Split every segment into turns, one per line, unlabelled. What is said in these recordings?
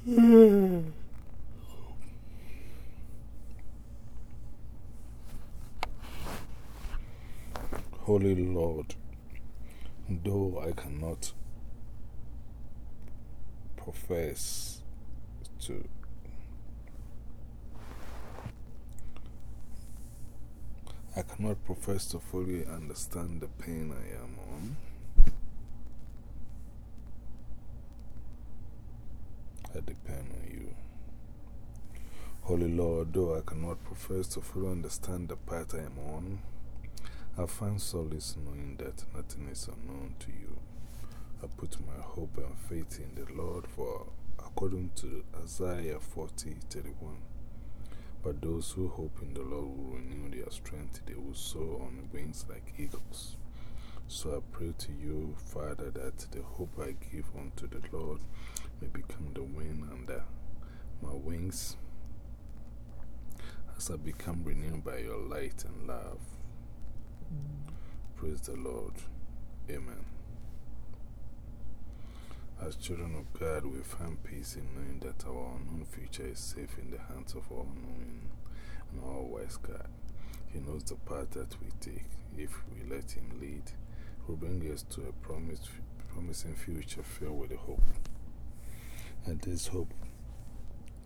Holy Lord, though I cannot profess to I cannot profess to fully understand the pain I am on. I depend on you. Holy Lord, though I cannot profess to fully understand the path I am on, I find solace knowing that nothing is unknown to you. I put my hope and faith in the Lord, for according to Isaiah 40 31, but those who hope in the Lord will renew their strength, they will soar on wings like eagles. So I pray to you, Father, that the hope I give unto the Lord may become the wind under my wings as I become renewed by your light and love. Mm. Praise the Lord. Amen. As children of God, we find peace in knowing that our unknown future is safe in the hands of our knowing and our wise God. He knows the path that we take. If we let Him lead, will bring us to a promised, promising future filled with hope. And this hope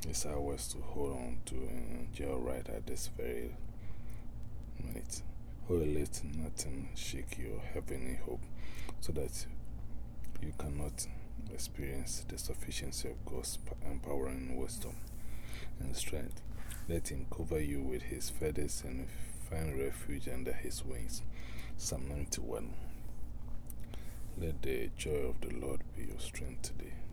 is ours to hold on to and enjoy right at this very minute. Oh, let nothing shake your heavenly hope so that you cannot experience the sufficiency of God's empowering wisdom and strength. Let Him cover you with His feathers and find refuge under His wings. Psalm 91. Let the joy of the Lord be your strength today.